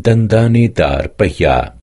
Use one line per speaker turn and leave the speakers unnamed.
दंदानेदार पहिया।